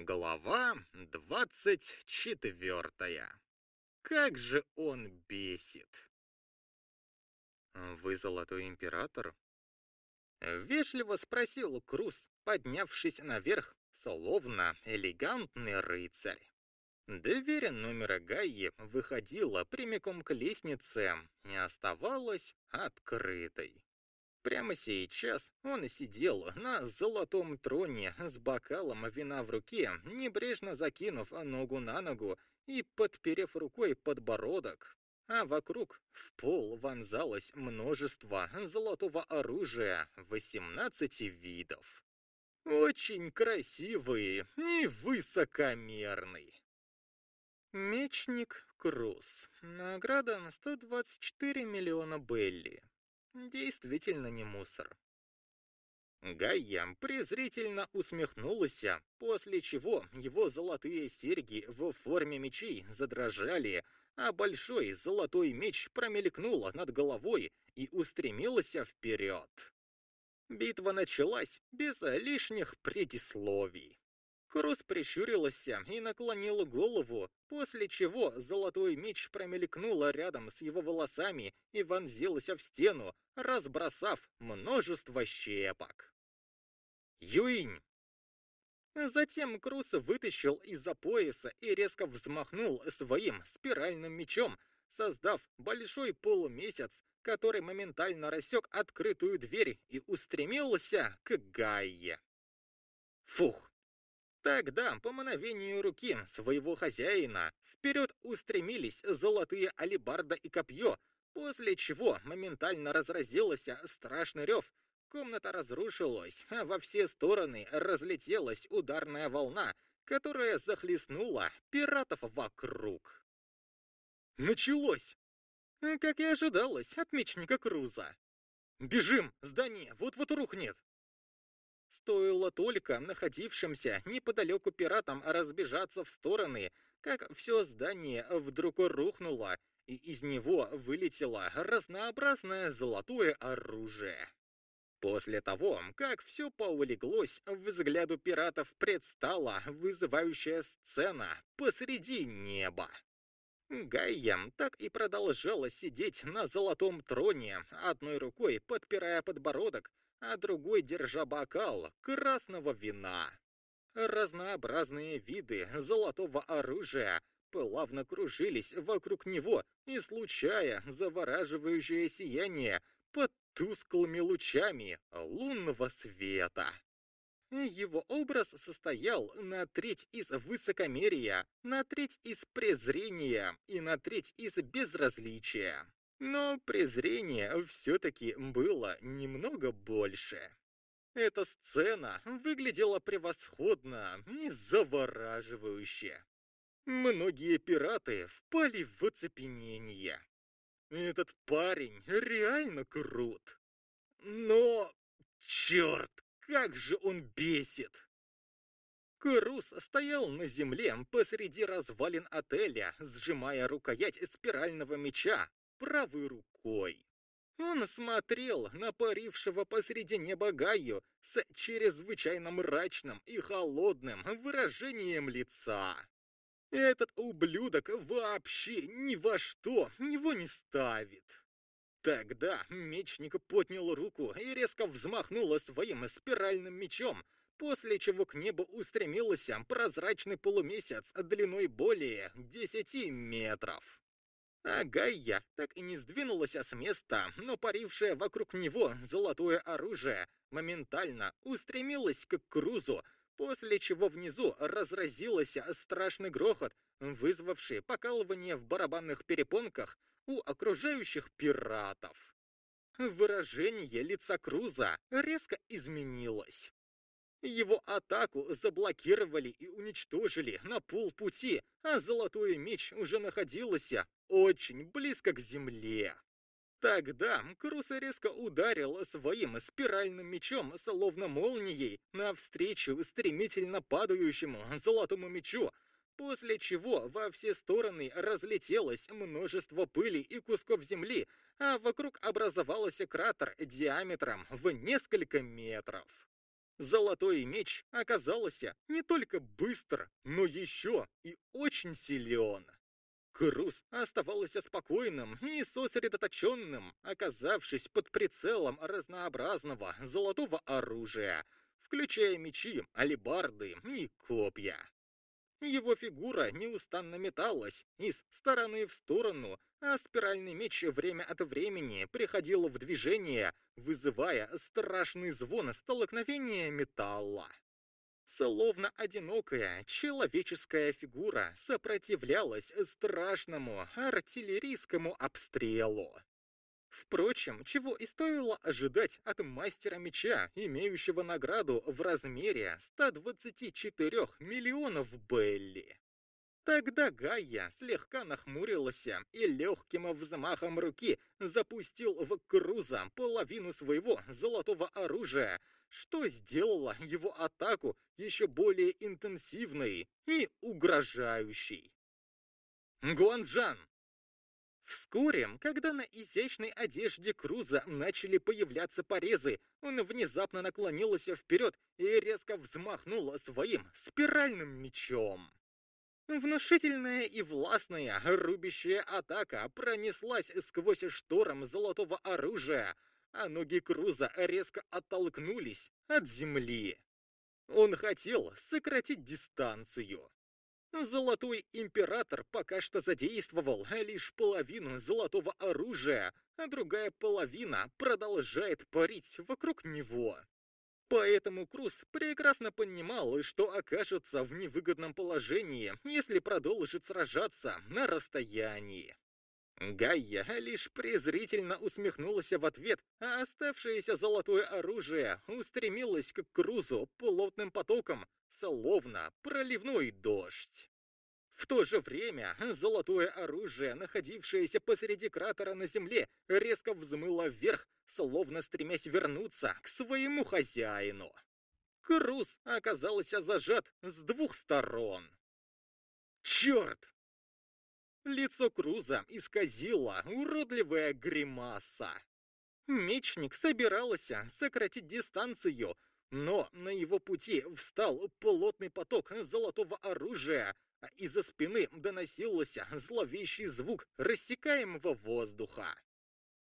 Глава двадцать четвертая. Как же он бесит! «Вы Золотой Император?» Вежливо спросил Круз, поднявшись наверх, словно элегантный рыцарь. Дверь номера Гаи выходила прямиком к лестнице и оставалась открытой. Прямо сейчас он сидел на золотом троне с бокалом вина в руке, небрежно закинув ногу на ногу и подперев рукой подбородок, а вокруг в пол вонзалось множество золотого оружия 18 видов. Очень красивый и высокомерный. Мечник Круз. Награда 124 миллиона Белли. Действительно не мусор. Гайя презрительно усмехнулся, после чего его золотые серьги в форме мечей задрожали, а большой золотой меч промелькнул над головой и устремился вперед. Битва началась без лишних предисловий. Крус прищурился и наклонил голову, после чего золотой меч промелькнул рядом с его волосами и вонзился в стену, разбросав множество щепок. «Юинь!» Затем Крус вытащил из-за пояса и резко взмахнул своим спиральным мечом, создав большой полумесяц, который моментально рассек открытую дверь и устремился к Гайе. Фух! Тогда, по мановению руки своего хозяина, вперед устремились золотые алебарда и копье, после чего моментально разразился страшный рев, комната разрушилась, а во все стороны разлетелась ударная волна, которая захлестнула пиратов вокруг. Началось! Как и ожидалось от мечника Круза. «Бежим! Здание вот-вот рухнет!» Стоило только находившимся неподалеку пиратам разбежаться в стороны, как все здание вдруг рухнуло, и из него вылетело разнообразное золотое оружие. После того, как все поулеглось, взгляду пиратов предстала вызывающая сцена посреди неба. Гайя так и продолжала сидеть на золотом троне, одной рукой подпирая подбородок, а другой держа бокал красного вина. Разнообразные виды золотого оружия плавно кружились вокруг него, излучая завораживающее сияние под тусклыми лучами лунного света. Его образ состоял на треть из высокомерия, на треть из презрения и на треть из безразличия. Но презрение все-таки было немного больше. Эта сцена выглядела превосходно и завораживающе. Многие пираты впали в оцепенение. Этот парень реально крут. Но, черт, как же он бесит! Крус стоял на земле посреди развалин отеля, сжимая рукоять спирального меча, правой рукой. Он смотрел на парившего посреди неба Гаю с чрезвычайно мрачным и холодным выражением лица. Этот ублюдок вообще ни во что его не ставит. Тогда мечник поднял руку и резко взмахнул своим спиральным мечом, после чего к небу устремился прозрачный полумесяц длиной более 10 метров. А Гайя так и не сдвинулась с места, но парившее вокруг него золотое оружие моментально устремилось к Крузу, после чего внизу разразился страшный грохот, вызвавший покалывание в барабанных перепонках у окружающих пиратов. Выражение лица Круза резко изменилось. Его атаку заблокировали и уничтожили на полпути, а Золотой Меч уже находился очень близко к земле. Тогда Крус резко ударил своим спиральным мечом, словно молнией, навстречу стремительно падающему Золотому Мечу, после чего во все стороны разлетелось множество пыли и кусков земли, а вокруг образовался кратер диаметром в несколько метров. Золотой меч оказался не только быстр, но еще и очень силен. Круз оставался спокойным и сосредоточенным, оказавшись под прицелом разнообразного золотого оружия, включая мечи, алебарды и копья. Его фигура неустанно металась из стороны в сторону, а спиральный меч время от времени приходил в движение, вызывая страшный звон столкновения металла. Словно одинокая человеческая фигура сопротивлялась страшному артиллерийскому обстрелу. Впрочем, чего и стоило ожидать от мастера меча, имеющего награду в размере 124 миллионов Белли. Тогда Гайя слегка нахмурилась и легким взмахом руки запустил в Круза половину своего золотого оружия, что сделало его атаку еще более интенсивной и угрожающей. Гуанджан, Вскоре, когда на изящной одежде Круза начали появляться порезы, он внезапно наклонился вперед и резко взмахнул своим спиральным мечом. Внушительная и властная рубящая атака пронеслась сквозь шторм золотого оружия, а ноги Круза резко оттолкнулись от земли. Он хотел сократить дистанцию. Золотой Император пока что задействовал лишь половину золотого оружия, а другая половина продолжает парить вокруг него. Поэтому Круз прекрасно понимал, что окажется в невыгодном положении, если продолжит сражаться на расстоянии. Гайя лишь презрительно усмехнулась в ответ, а оставшееся золотое оружие устремилось к Крузу плотным потоком, словно проливной дождь. В то же время золотое оружие, находившееся посреди кратера на земле, резко взмыло вверх, словно стремясь вернуться к своему хозяину. Круз оказался зажат с двух сторон. Черт! Лицо Круза исказило уродливая гримаса. Мечник собирался сократить дистанцию, но на его пути встал плотный поток золотого оружия, а из-за спины доносился зловещий звук рассекаемого воздуха.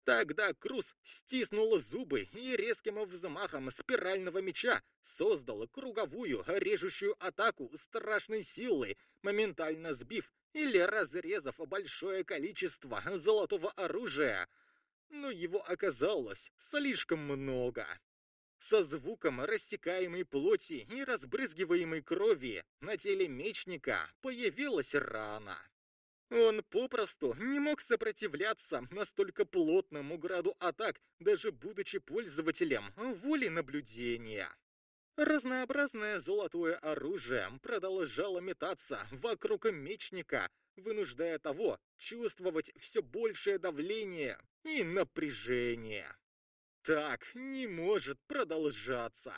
Тогда Круз стиснул зубы и резким взмахом спирального меча создал круговую режущую атаку страшной силы, моментально сбив или разрезав большое количество золотого оружия. Но его оказалось слишком много. Со звуком рассекаемой плоти и разбрызгиваемой крови на теле мечника появилась рана. Он попросту не мог сопротивляться настолько плотному граду атак, даже будучи пользователем воли наблюдения. Разнообразное золотое оружие продолжало метаться вокруг мечника, вынуждая того чувствовать все большее давление и напряжение. Так не может продолжаться.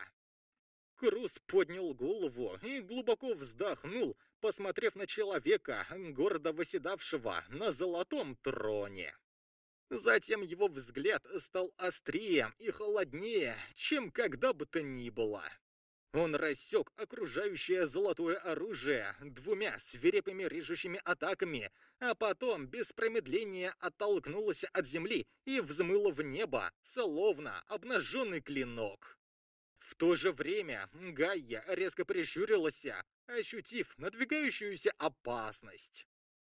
Круз поднял голову и глубоко вздохнул, посмотрев на человека, гордо восседавшего на золотом троне. Затем его взгляд стал острее и холоднее, чем когда бы то ни было. Он рассек окружающее золотое оружие двумя свирепыми режущими атаками, а потом без промедления оттолкнулся от земли и взмыл в небо, словно обнаженный клинок. В то же время Гайя резко прищурилась, ощутив надвигающуюся опасность.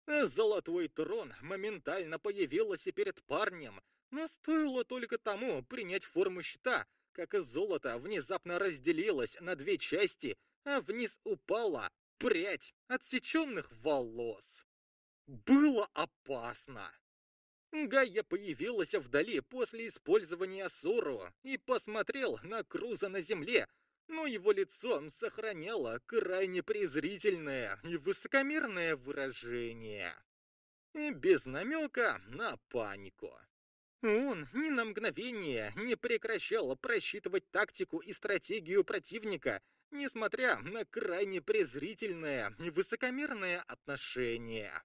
Золотой трон моментально появился перед парнем, но стоило только тому принять форму щита, как золото внезапно разделилось на две части, а вниз упала прядь отсеченных волос. Было опасно. Гайя появилась вдали после использования Суру и посмотрел на Круза на земле, но его лицо сохраняло крайне презрительное и высокомерное выражение. И без намека на панику. Он ни на мгновение не прекращал просчитывать тактику и стратегию противника, несмотря на крайне презрительное и высокомерное отношение.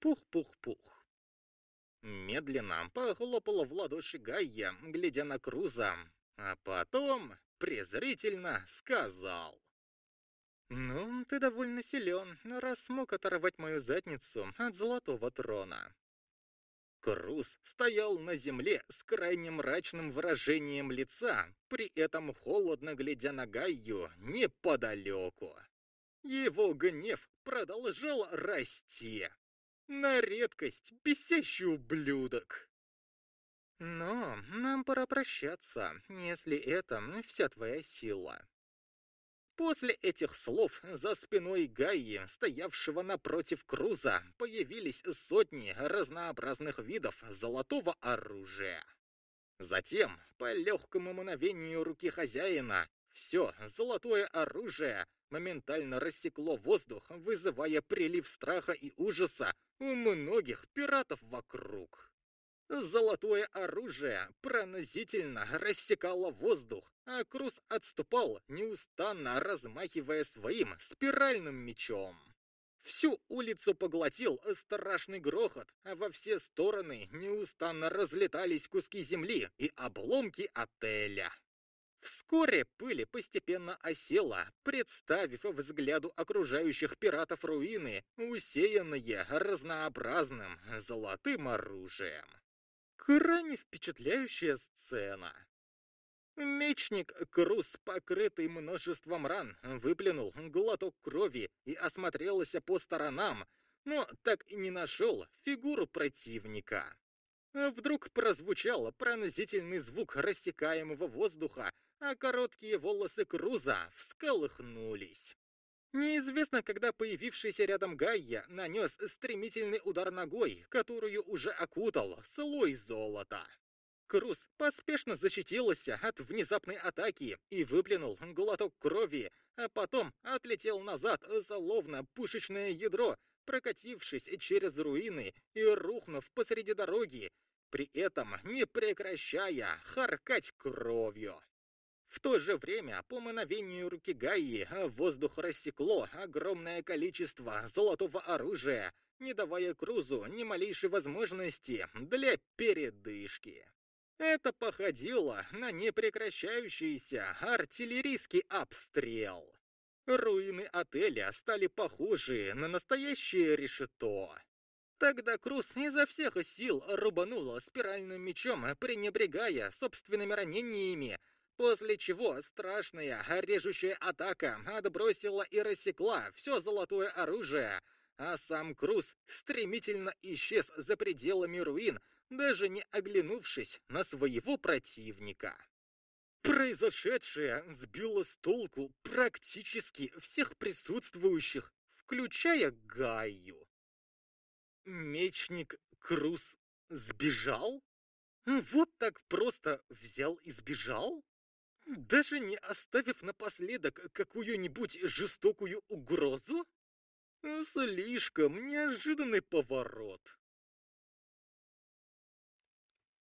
Пух-пух-пух. Медленно похлопала в ладоши Гайя, глядя на Круза, а потом презрительно сказал. «Ну, ты довольно силен, раз смог оторвать мою задницу от золотого трона». Круз стоял на земле с крайне мрачным выражением лица, при этом холодно глядя на Гайю неподалеку. Его гнев продолжал расти. На редкость бесящий ублюдок. Но нам пора прощаться, если это вся твоя сила. После этих слов за спиной Гаи, стоявшего напротив Круза, появились сотни разнообразных видов золотого оружия. Затем, по легкому мановению руки хозяина, все золотое оружие моментально рассекло воздух, вызывая прилив страха и ужаса у многих пиратов вокруг. Золотое оружие пронзительно рассекало воздух, а Круз отступал, неустанно размахивая своим спиральным мечом. Всю улицу поглотил страшный грохот, а во все стороны неустанно разлетались куски земли и обломки отеля. Вскоре пыль постепенно осела, представив взгляду окружающих пиратов руины, усеянные разнообразным золотым оружием. Крайне впечатляющая сцена. Мечник Крус, покрытый множеством ран, выплюнул глоток крови и осмотрелся по сторонам, но так и не нашел фигуру противника. Вдруг прозвучал пронзительный звук рассекаемого воздуха, а короткие волосы Круза всколыхнулись. Неизвестно, когда появившийся рядом Гайя нанес стремительный удар ногой, которую уже окутал слой золота. Круз поспешно защитился от внезапной атаки и выплюнул глоток крови, а потом отлетел назад, словно пушечное ядро, прокатившись через руины и рухнув посреди дороги, при этом не прекращая харкать кровью. В то же время, по мановению руки Гаи, воздух рассекло огромное количество золотого оружия, не давая Крузу ни малейшей возможности для передышки. Это походило на непрекращающийся артиллерийский обстрел. Руины отеля стали похожи на настоящее решето. Тогда Круз изо всех сил рубанул спиральным мечом, пренебрегая собственными ранениями, После чего страшная режущая атака отбросила и рассекла все золотое оружие, а сам Круз стремительно исчез за пределами руин, даже не оглянувшись на своего противника. Произошедшее сбило с толку практически всех присутствующих, включая Гаю. Мечник Круз сбежал? Вот так просто взял и сбежал? Даже не оставив напоследок какую-нибудь жестокую угрозу? Слишком неожиданный поворот.